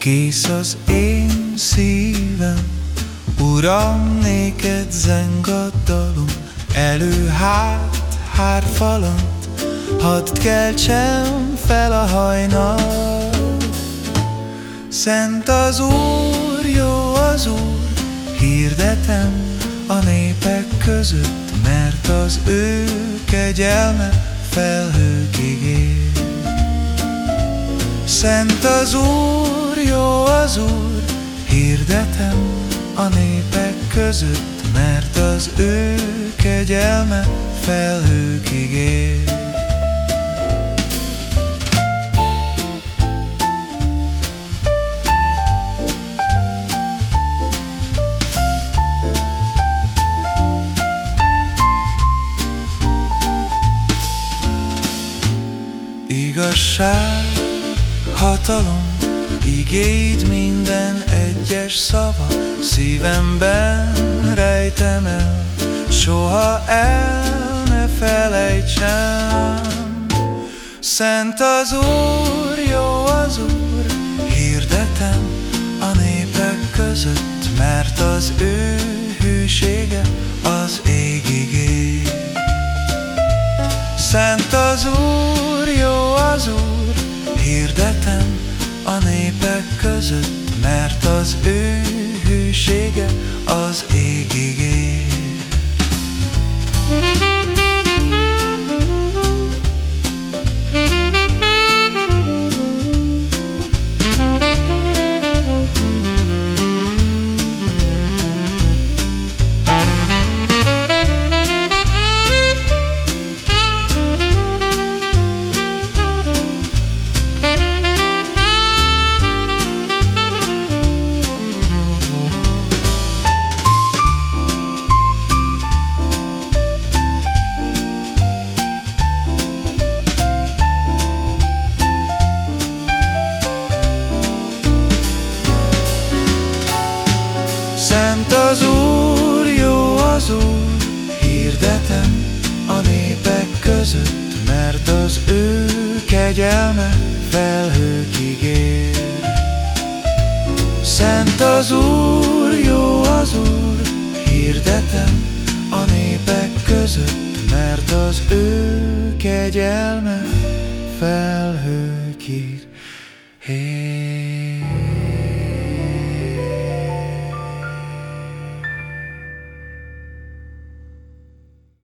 Kész az én szívem, Uram, néked zeng a dalom, elő hát hárfalant, hadd keltsem fel a hajnal. Szent az Úr, jó az Úr, hirdetem a népek között, mert az ő kegyelme felhőkig ér. Szent az Úr, jó az Úr, hirdetem a népek között, mert az ő kegyelme felhőkig ér. Igazság, hatalom, igéd minden egyes szava Szívemben rejtem el, soha el ne felejtsem. Szent az Úr, jó az Úr, hirdetem a népek között Mert az ő hűsége az égig Szent az Úr, jó az Úr, hirdetem népek az Úr, jó az Úr, hirdetem a népek között, mert az ő kegyelme felhőkig ér. Szent az Úr, jó az Úr, hirdetem a népek között, mert az ő kegyelme felhőkig ér.